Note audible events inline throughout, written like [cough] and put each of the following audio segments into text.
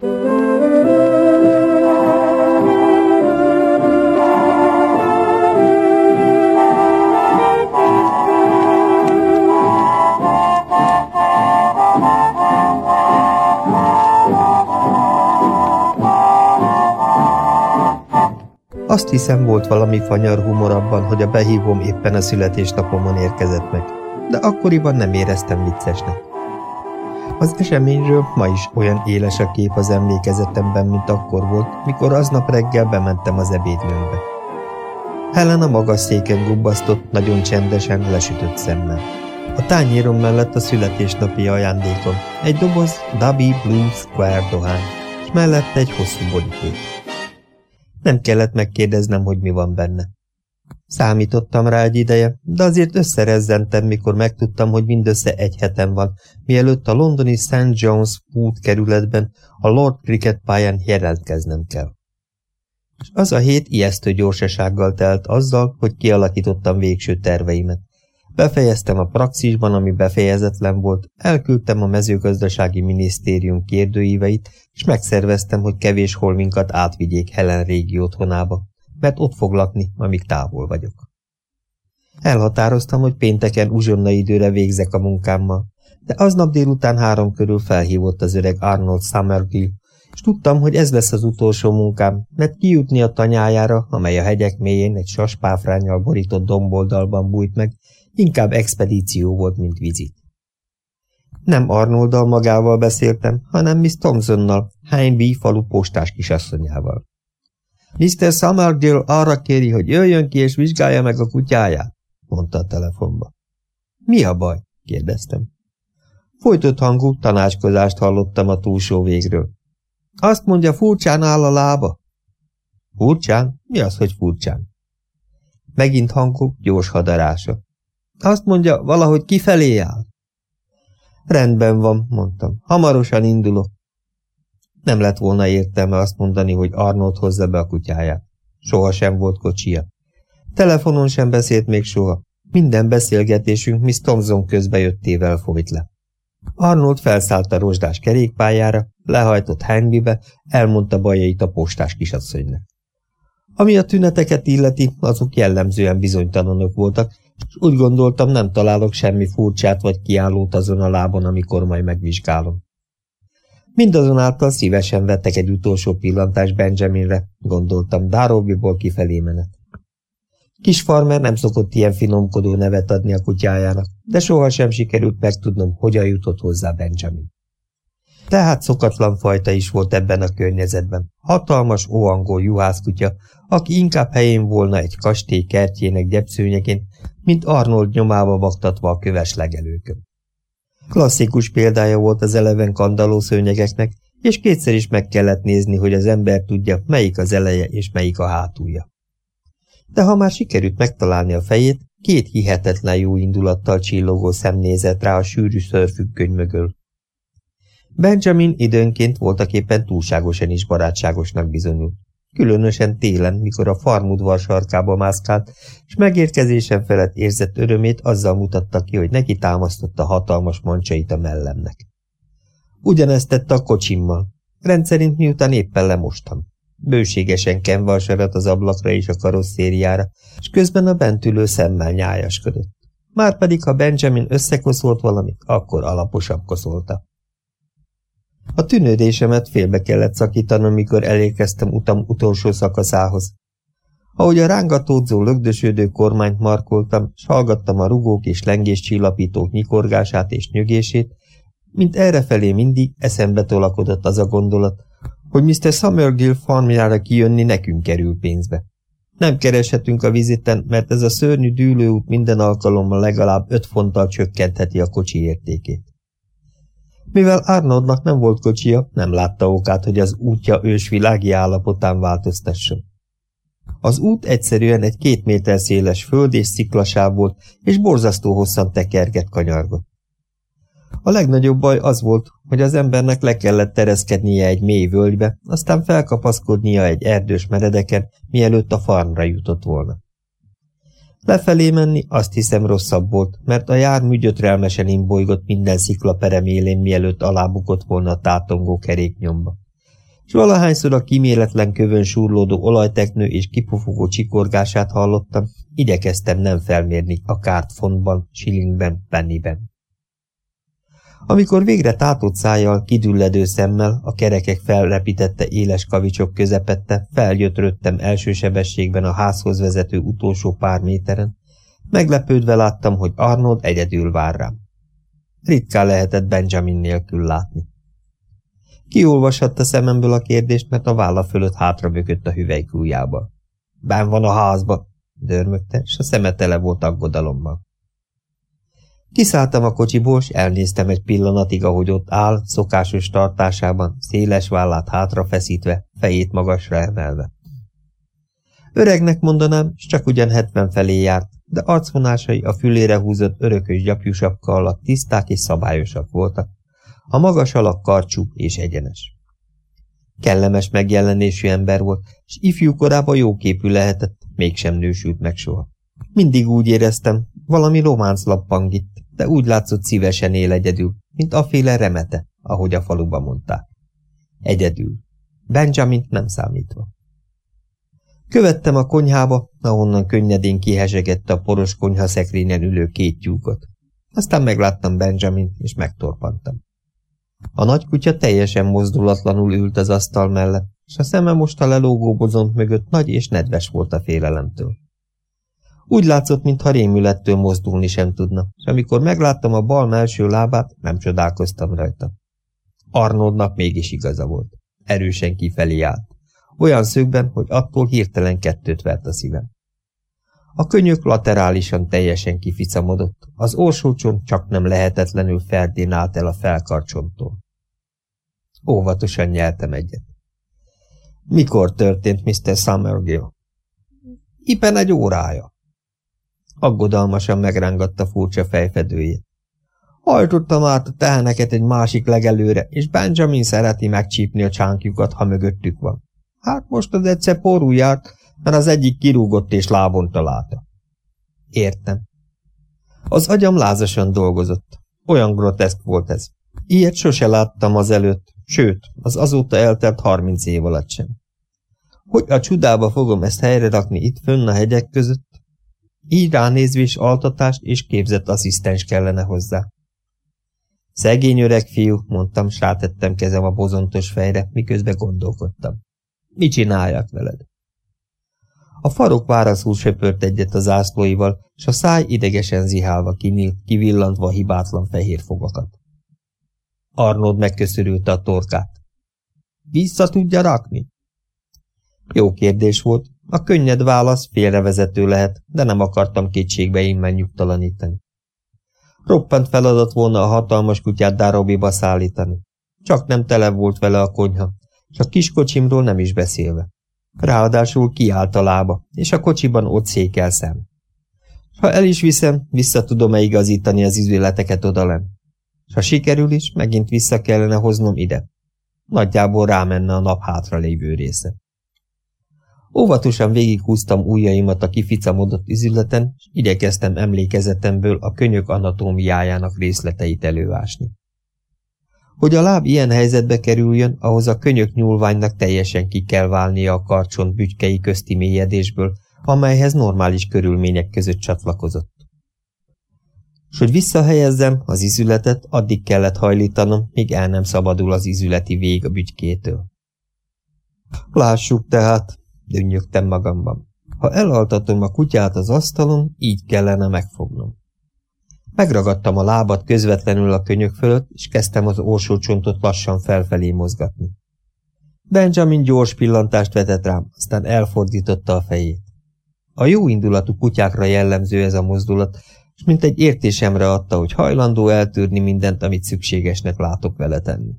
Azt hiszem, volt valami fanyar humor abban, hogy a behívom éppen a születésnapomon érkezett meg, de akkoriban nem éreztem viccesnek. Az eseményről ma is olyan éles a kép az emlékezetemben, mint akkor volt, mikor aznap reggel bementem az ebédlőbe. Helen a magas széken gubbasztott, nagyon csendesen, lesütött szemmel. A tányérom mellett a születésnapi ajándékom, egy doboz Dubby Blue Square dohány, és mellette egy hosszú boríték. Nem kellett megkérdeznem, hogy mi van benne. Számítottam rá egy ideje, de azért összerezzentem, mikor megtudtam, hogy mindössze egy hetem van, mielőtt a londoni St. John's Wood kerületben a Lord Cricket pályán jelentkeznem kell. És az a hét ijesztő gyorsasággal telt azzal, hogy kialakítottam végső terveimet. Befejeztem a praxisban, ami befejezetlen volt, elküldtem a mezőgazdasági minisztérium kérdőíveit, és megszerveztem, hogy kevés holminkat átvigyék Helen régi otthonába, mert ott fog lakni, amíg távol vagyok. Elhatároztam, hogy pénteken uzsonna időre végzek a munkámmal, de aznap délután három körül felhívott az öreg Arnold Summergill, és tudtam, hogy ez lesz az utolsó munkám, mert kijutni a tanyájára, amely a hegyek mélyén egy saspáfrányal borított domboldalban bújt meg, inkább expedíció volt, mint vizit. Nem Arnolddal magával beszéltem, hanem Miss Thompsonnal, Hainby falu postás kisasszonyával. Mr. Summergill arra kéri, hogy jöjjön ki és vizsgálja meg a kutyáját, mondta a telefonba. Mi a baj? kérdeztem. Folytott hangú tanácskozást hallottam a túlsó végről. Azt mondja, furcsán áll a lába. Furcsán? Mi az, hogy furcsán? Megint hangok gyors hadarása. Azt mondja, valahogy kifelé áll. Rendben van, mondtam. Hamarosan indulok. Nem lett volna értelme azt mondani, hogy Arnold hozza be a kutyáját. Soha sem volt kocsia. Telefonon sem beszélt még soha. Minden beszélgetésünk Miss Thompson közbejöttével folyt le. Arnold felszállt a rozsdás kerékpályára, lehajtott Henbybe, elmondta bajait a postás kisasszonynak. Ami a tüneteket illeti, azok jellemzően bizonytalanok voltak, és úgy gondoltam, nem találok semmi furcsát vagy kiállót azon a lábon, amikor majd megvizsgálom. Mindazonáltal szívesen vettek egy utolsó pillantást Benjaminre, gondoltam, Darobiból kifelé menet. Kis farmer nem szokott ilyen finomkodó nevet adni a kutyájának, de sohasem sikerült megtudnom, hogyan jutott hozzá Benjamin. Tehát szokatlan fajta is volt ebben a környezetben. Hatalmas, óangol juhászkutya, aki inkább helyén volna egy kastély kertjének gyepszőnyeként, mint Arnold nyomába vaktatva a köves legelőkön. Klasszikus példája volt az eleven kandaló szőnyegeknek, és kétszer is meg kellett nézni, hogy az ember tudja, melyik az eleje és melyik a hátulja. De ha már sikerült megtalálni a fejét, két hihetetlen jó indulattal csillogó szem nézett rá a sűrű szörfüggöny mögül. Benjamin időnként voltaképpen túlságosan is barátságosnak bizonyult. Különösen télen, mikor a farmudvar sarkába mászkált, és megérkezésen felett érzett örömét azzal mutatta ki, hogy neki támasztotta hatalmas mancsait a mellemnek. Ugyanezt tette a kocsimmal. Rendszerint miután éppen lemostam. Bőségesen kenve a sarat az ablakra és a karosszériára, és közben a bentülő szemmel nyájaskodott. Márpedig, ha Benjamin összekoszolt valamit, akkor alaposabb koszolta. A tűnődésemet félbe kellett szakítanom, mikor elérkeztem utam utolsó szakaszához. Ahogy a rángatódzó lögdösödő kormányt markoltam, s hallgattam a rugók és lengéscsillapítók nyikorgását és nyögését, mint errefelé mindig eszembe tolakodott az a gondolat, hogy Mr. Summergill farmjára kijönni nekünk kerül pénzbe. Nem kereshetünk a viziten, mert ez a szörnyű dűlőút minden alkalommal legalább öt fonttal csökkentheti a kocsi értékét. Mivel Arnoldnak nem volt kocsia, nem látta okát, hogy az útja ősvilági állapotán változtasson. Az út egyszerűen egy két méter széles föld és sziklasáv volt, és borzasztó hosszan tekerget kanyargott. A legnagyobb baj az volt, hogy az embernek le kellett tereszkednie egy mély völgybe, aztán felkapaszkodnia egy erdős meredeken, mielőtt a farmra jutott volna. Lefelé menni azt hiszem rosszabb volt, mert a jármű gyötrelmesen imbolygott minden sziklaperem élén, mielőtt alábukott volna a tátongó keréknyomba. és valahányszor a kiméletlen kövön súrlódó olajteknő és kipufogó csikorgását hallottam, igyekeztem nem felmérni a kárt fontban, shillingben, penniben. Amikor végre tátott szájjal, kidülledő szemmel, a kerekek felrepítette éles kavicsok közepette, felgyötröttem első sebességben a házhoz vezető utolsó pár méteren, meglepődve láttam, hogy Arnold egyedül vár rám. Ritkán lehetett Benjamin nélkül látni. Kiolvashatta szememből a kérdést, mert a válla fölött hátra bökött a hüvelykújjába. Bán van a házba, dörmögte, és a szeme tele volt aggodalommal. Kiszálltam a kocsiból, és elnéztem egy pillanatig, ahogy ott áll, szokásos tartásában, széles vállát hátra feszítve, fejét magasra emelve. Öregnek mondanám, és csak ugyan hetven felé járt, de arcvonásai a fülére húzott örökös gyapjusapka alatt tiszták és szabályosak voltak, a magas alak karcsú és egyenes. Kellemes megjelenésű ember volt, és ifjú korában jóképű lehetett, mégsem nősült meg soha. Mindig úgy éreztem, valami románc lappang itt, de úgy látszott szívesen él egyedül, mint aféle remete, ahogy a faluba mondták. Egyedül. Benjamin nem számítva. Követtem a konyhába, ahonnan könnyedén kihezsegette a poros konyha szekrényen ülő két tyúkot. Aztán megláttam Benjamin, és megtorpantam. A nagy kutya teljesen mozdulatlanul ült az asztal mellett, és a szeme most a lelógó bozont mögött nagy és nedves volt a félelemtől. Úgy látszott, mintha rémülettől mozdulni sem tudna, és amikor megláttam a bal melső lábát, nem csodálkoztam rajta. Arnoldnak mégis igaza volt. Erősen kifelé állt. Olyan szögben, hogy attól hirtelen kettőt vert a szívem. A könyök laterálisan teljesen kificamodott, az orsócson csak nem lehetetlenül ferdénált el a felkarcsonttól. Óvatosan nyeltem egyet. Mikor történt Mr. Summergill? Ipen egy órája. Aggodalmasan megrángatta furcsa fejfedőjét. Hajtottam át a teheneket egy másik legelőre, és Benjamin szereti megcsípni a csánkjukat, ha mögöttük van. Hát most az egyszer porú járt, mert az egyik kirúgott és lábon találta. Értem. Az agyam lázasan dolgozott. Olyan groteszk volt ez. Ilyet sose láttam az előtt, sőt, az azóta eltelt harminc év alatt sem. Hogy a csudába fogom ezt helyre rakni itt fönn a hegyek között? Így ránézvés altatást és képzett asszisztens kellene hozzá. Szegény öreg fiú, mondtam, s rátettem kezem a bozontos fejre, miközben gondolkodtam. Mit csináljak veled? A farok válaszul söpört egyet az zászlóival, és a száj idegesen zihálva kinyílt, kivillantva hibátlan fehér fogakat. Arnold megköszörülte a torkát. Vissza tudja rakni? Jó kérdés volt, a könnyed válasz félrevezető lehet, de nem akartam kétségbe innen nyugtalanítani. Roppant feladat volna a hatalmas kutyát Darobiba szállítani. Csak nem tele volt vele a konyha, és a kiskocsimról nem is beszélve. Ráadásul kiállt a lába, és a kocsiban ott székel szem. Ha el is viszem, vissza tudom-e igazítani az izületeket odalem. Ha sikerül is, megint vissza kellene hoznom ide. Nagyjából rámenne a nap hátra lévő része. Óvatosan végighúztam ujjaimat a kificamodott izületen, és igyekeztem emlékezetemből a könyök anatómiájának részleteit előásni. Hogy a láb ilyen helyzetbe kerüljön, ahhoz a könyök nyúlványnak teljesen ki kell válnia a karcsont bütykei közti mélyedésből, amelyhez normális körülmények között csatlakozott. S hogy visszahelyezzem az izületet, addig kellett hajlítanom, míg el nem szabadul az izületi vég a bütykétől. Lássuk tehát, dünnyögtem magamban. Ha elaltatom a kutyát az asztalon, így kellene megfognom. Megragadtam a lábat közvetlenül a könyök fölött, és kezdtem az orsócsontot lassan felfelé mozgatni. Benjamin gyors pillantást vetett rám, aztán elfordította a fejét. A jó indulatú kutyákra jellemző ez a mozdulat, és mint egy értésemre adta, hogy hajlandó eltűrni mindent, amit szükségesnek látok vele tenni.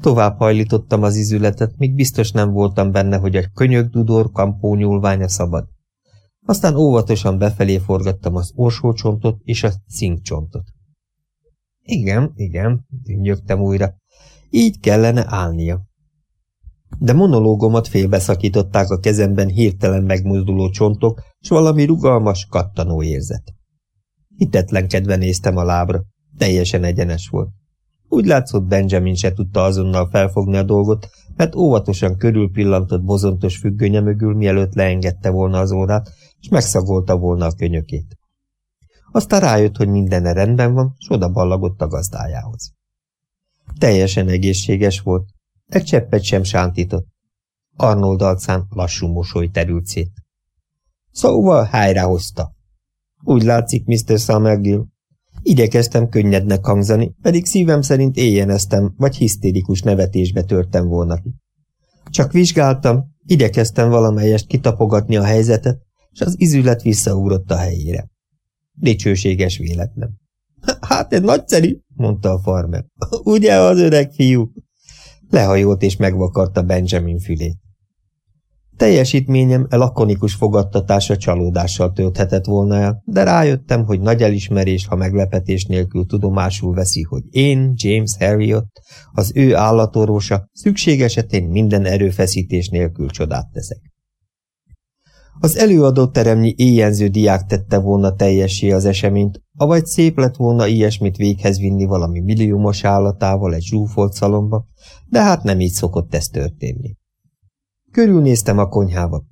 Tovább hajlítottam az izületet, míg biztos nem voltam benne, hogy a könyök dudor kampó nyúlványa szabad. Aztán óvatosan befelé forgattam az orsócsontot és a cinkcsontot. Igen, igen, dünnyögtem újra. Így kellene állnia. De monológomat félbeszakították a kezemben hirtelen megmozduló csontok, s valami rugalmas, kattanó érzet. Hitetlenkedve néztem a lábra. Teljesen egyenes volt. Úgy látszott, Benjamin se tudta azonnal felfogni a dolgot, mert óvatosan körülpillantott bozontos függönye mögül, mielőtt leengedte volna az órát, és megszagolta volna a könyökét. Aztán rájött, hogy mindenne rendben van, s oda a gazdájához. Teljesen egészséges volt, egy cseppet sem sántított. Arnold arcán lassú mosoly terült szét. Szóval hájra hozta. Úgy látszik, Mr. Summergill. Igyekeztem könnyednek hangzani, pedig szívem szerint éjjeneztem, vagy hisztérikus nevetésbe törtem volna ki. Csak vizsgáltam, igyekeztem valamelyest kitapogatni a helyzetet, és az izület visszaugrott a helyére. Dicsőséges véletlen. [laughs] Hát ez nagyszerű, mondta a farmer. [laughs] Ugye az öreg fiú? Lehajolt és megvakarta Benjamin fülét. Teljesítményem e lakonikus fogadtatása csalódással tölthetett volna el, de rájöttem, hogy nagy elismerés, ha meglepetés nélkül tudomásul veszi, hogy én, James Harriot, az ő állatorvosa, szükség esetén minden erőfeszítés nélkül csodát teszek. Az előadó teremnyi éjjenző diák tette volna teljessé az eseményt, avagy szép lett volna ilyesmit véghez vinni valami milliómos állatával egy zsúfolt szalomba, de hát nem így szokott ez történni. Körülnéztem a konyhába.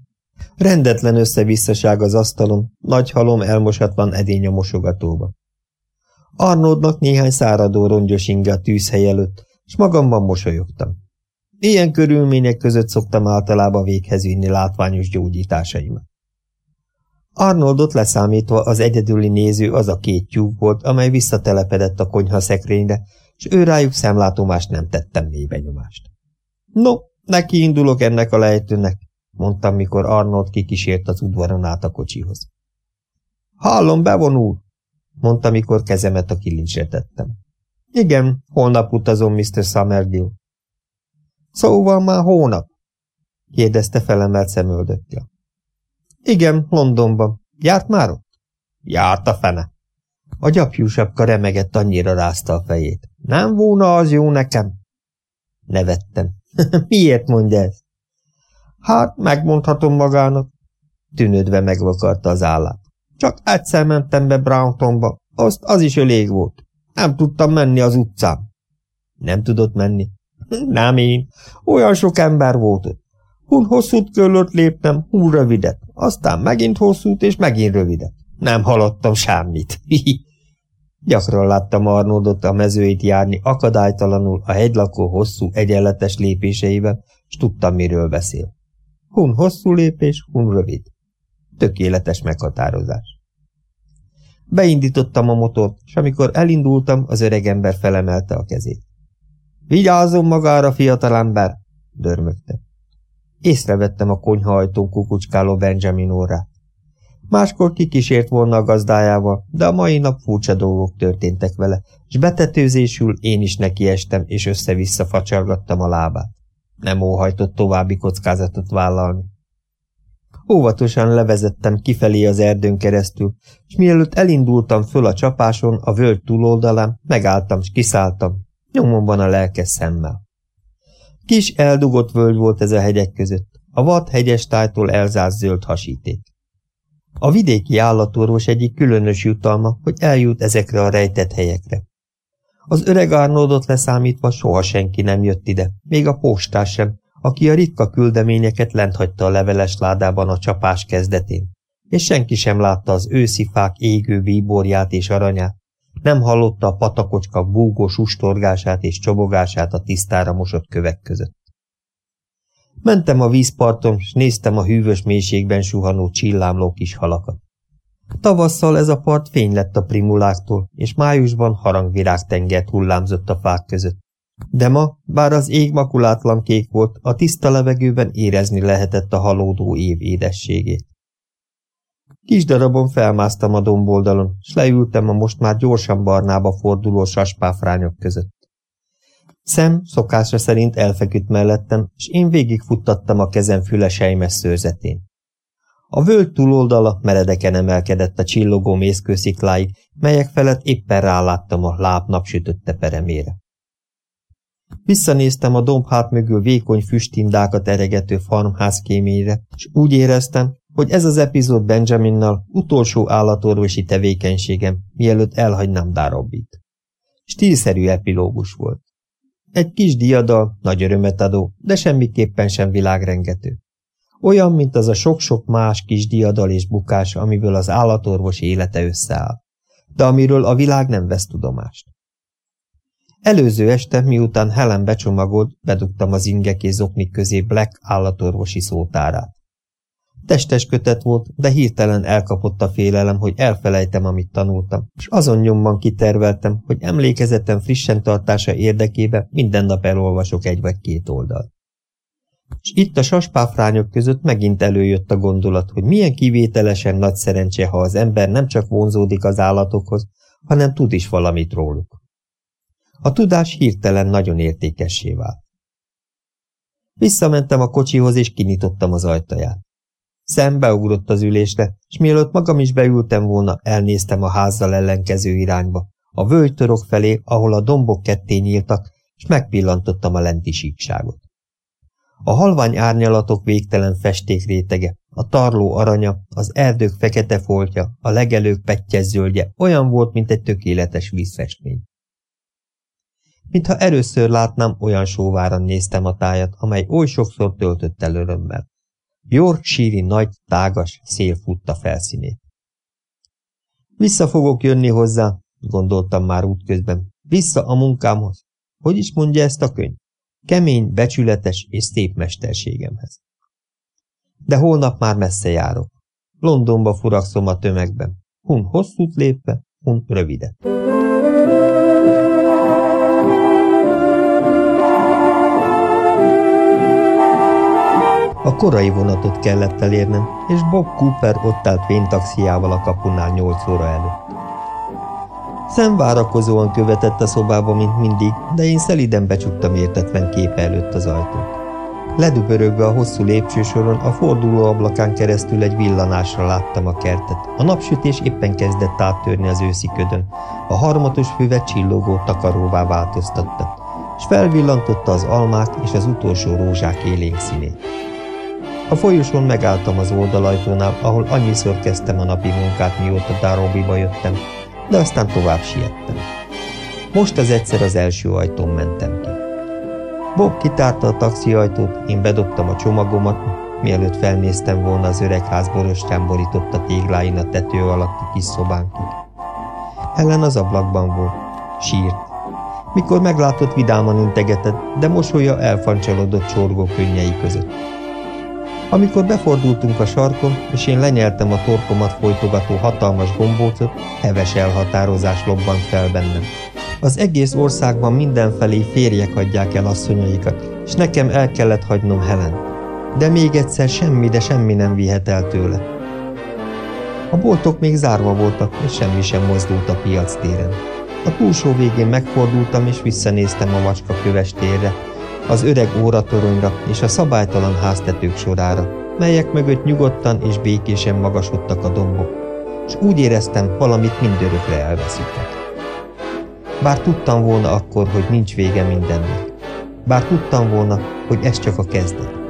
Rendetlen összevisszaság az asztalon, nagy halom elmosatlan edény a mosogatóba. Arnoldnak néhány száradó rongyos inge a tűzhely előtt, s magamban mosolyogtam. Ilyen körülmények között szoktam általában véghez vinni látványos gyógyításaimat. Arnoldot leszámítva az egyedüli néző az a két tyúk volt, amely visszatelepedett a konyha szekrényre, és ő rájuk szemlátomást nem tettem mélybenyomást. No, neki indulok ennek a lejtőnek, mondtam, mikor Arnold kikísért az udvaron át a kocsihoz. Hallom, bevonul, mondta, mikor kezemet a kilincsre tettem. Igen, holnap utazom, Mr. Somerville. Szóval már hónap? kérdezte felemelt szemöldökkel. Igen, Londonban. Járt már ott? Járt a fene. A gyapjúsapka remegett, annyira rázta a fejét. Nem volna az jó nekem? Nevettem. [laughs] Miért mondja ez? Hát, megmondhatom magának. Tűnődve megvakarta az állát. Csak egyszer mentem be Browntonba, azt az is elég volt. Nem tudtam menni az utcán. Nem tudott menni? [laughs] Nem én. Olyan sok ember volt ott. Hun hosszút kellett lépnem, hun rövidet. Aztán megint hosszút, és megint rövidet. Nem hallottam semmit. [laughs] Gyakran láttam Arnoldot a mezőit járni akadálytalanul a hegylakó hosszú egyenletes lépéseiben, s tudtam, miről beszél. Hun hosszú lépés, hun rövid. Tökéletes meghatározás. Beindítottam a motort, és amikor elindultam, az öregember felemelte a kezét. Vigyázzon magára, fiatalember! dörmögte. Észrevettem a konyha ajtón kukucskáló Benjamin órát. Máskor kikísért volna a gazdájával, de a mai nap furcsa dolgok történtek vele, és betetőzésül én is nekiestem, és össze-vissza facsargattam a lábát. Nem óhajtott további kockázatot vállalni. Óvatosan levezettem kifelé az erdőn keresztül, és mielőtt elindultam föl a csapáson, a völgy túloldalán, megálltam, és kiszálltam, nyomomban a lelkes szemmel. Kis eldugott völgy volt ez a hegyek között, a vad hegyes tájtól elzárt zöld hasíték. A vidéki állatorvos egyik különös jutalma, hogy eljut ezekre a rejtett helyekre. Az öreg Arnoldot leszámítva soha senki nem jött ide, még a postás sem, aki a ritka küldeményeket lent hagyta a leveles ládában a csapás kezdetén, és senki sem látta az őszi fák égő bíborját és aranyát, nem hallotta a patakocska búgó sustorgását és csobogását a tisztára mosott kövek között. Mentem a vízparton, s néztem a hűvös mélységben suhanó csillámló kis halakat. Tavasszal ez a part fény lett a primuláktól, és májusban harangvirágtengert hullámzott a fák között. De ma, bár az ég makulátlan kék volt, a tiszta levegőben érezni lehetett a halódó év édességét. Kis darabon felmásztam a domboldalon, s leültem a most már gyorsan barnába forduló saspáfrányok között. Szem szokása szerint elfeküdt mellettem, és én végigfuttattam a kezem füleseimes szőrzetén. A völgy túloldala meredeken emelkedett a csillogó mészkőszikláig, melyek felett éppen ráláttam a láb napsütötte peremére. Visszanéztem a dombhát mögül vékony füstindákat eregető farmház kéményre, és úgy éreztem, hogy ez az epizód Benjaminnal utolsó állatorvosi tevékenységem, mielőtt elhagynám Darabit. Stílszerű epilógus volt. Egy kis diadal, nagy örömet adó, de semmiképpen sem világrengető. Olyan, mint az a sok-sok más kis diadal és bukás, amiből az állatorvos élete összeáll, de amiről a világ nem vesz tudomást. Előző este, miután Helen becsomagolt, bedugtam az ingek és zoknik közé Black állatorvosi szótárát. Testes kötet volt, de hirtelen elkapott a félelem, hogy elfelejtem, amit tanultam, és azon nyomban kiterveltem, hogy emlékezetem frissen tartása érdekében minden nap elolvasok egy vagy két oldalt. És itt a saspáfrányok között megint előjött a gondolat, hogy milyen kivételesen nagy szerencse, ha az ember nem csak vonzódik az állatokhoz, hanem tud is valamit róluk. A tudás hirtelen nagyon értékessé vált. Visszamentem a kocsihoz, és kinyitottam az ajtaját. Szembeugrott az ülésre, és mielőtt magam is beültem volna, elnéztem a házzal ellenkező irányba, a völgytörok felé, ahol a dombok ketté nyíltak, és megpillantottam a lenti síkságot. A halvány árnyalatok végtelen festék rétege, a tarló aranya, az erdők fekete foltja, a legelők pettyes zöldje olyan volt, mint egy tökéletes vízfestmény. Mintha először látnám, olyan sóváran néztem a tájat, amely oly sokszor töltött el örömmel. Yorkshire-i nagy, tágas szél futta felszínét. Vissza fogok jönni hozzá, gondoltam már útközben. Vissza a munkámhoz. Hogy is mondja ezt a könyv? Kemény, becsületes és szép mesterségemhez. De holnap már messze járok. Londonba furakszom a tömegben. Hun hosszút lépve, hun rövidet. A korai vonatot kellett elérnem, és Bob Cooper ott állt taxiával a kapunál nyolc óra előtt. Szemvárakozóan követett a szobába, mint mindig, de én szeliden becsuktam értetlen képe előtt az ajtót. Ledübörögve a hosszú lépcsősoron a forduló ablakán keresztül egy villanásra láttam a kertet. A napsütés éppen kezdett áttörni az őszi ködön. A harmatos füvet csillogó takaróvá változtatta, és felvillantotta az almák és az utolsó rózsák élénk színét. A folyosón megálltam az oldalajtónál, ahol annyiszor kezdtem a napi munkát, mióta Darobiba jöttem, de aztán tovább siettem. Most az egyszer az első ajtón mentem ki. Bob kitárta a taxiajtót, én bedobtam a csomagomat, mielőtt felnéztem volna az öreg ház borostyán borította tégláin a tető alatti kis szobánkig. Ellen az ablakban volt. Sírt. Mikor meglátott, vidáman integetett, de mosolya elfancsalodott csorgó könnyei között. Amikor befordultunk a sarkon, és én lenyeltem a torkomat folytogató hatalmas gombócot, heves elhatározás lobbant fel bennem. Az egész országban mindenfelé férjek hagyják el asszonyaikat, és nekem el kellett hagynom Helen. De még egyszer semmi, de semmi nem vihet el tőle. A boltok még zárva voltak, és semmi sem mozdult a piac téren. A túlsó végén megfordultam, és visszanéztem a macska köves térre, az öreg óratoronyra és a szabálytalan háztetők sorára, melyek mögött nyugodtan és békésen magasodtak a dombok, és úgy éreztem, valamit mindörökre elveszítek. Bár tudtam volna akkor, hogy nincs vége mindennek. Bár tudtam volna, hogy ez csak a kezdet.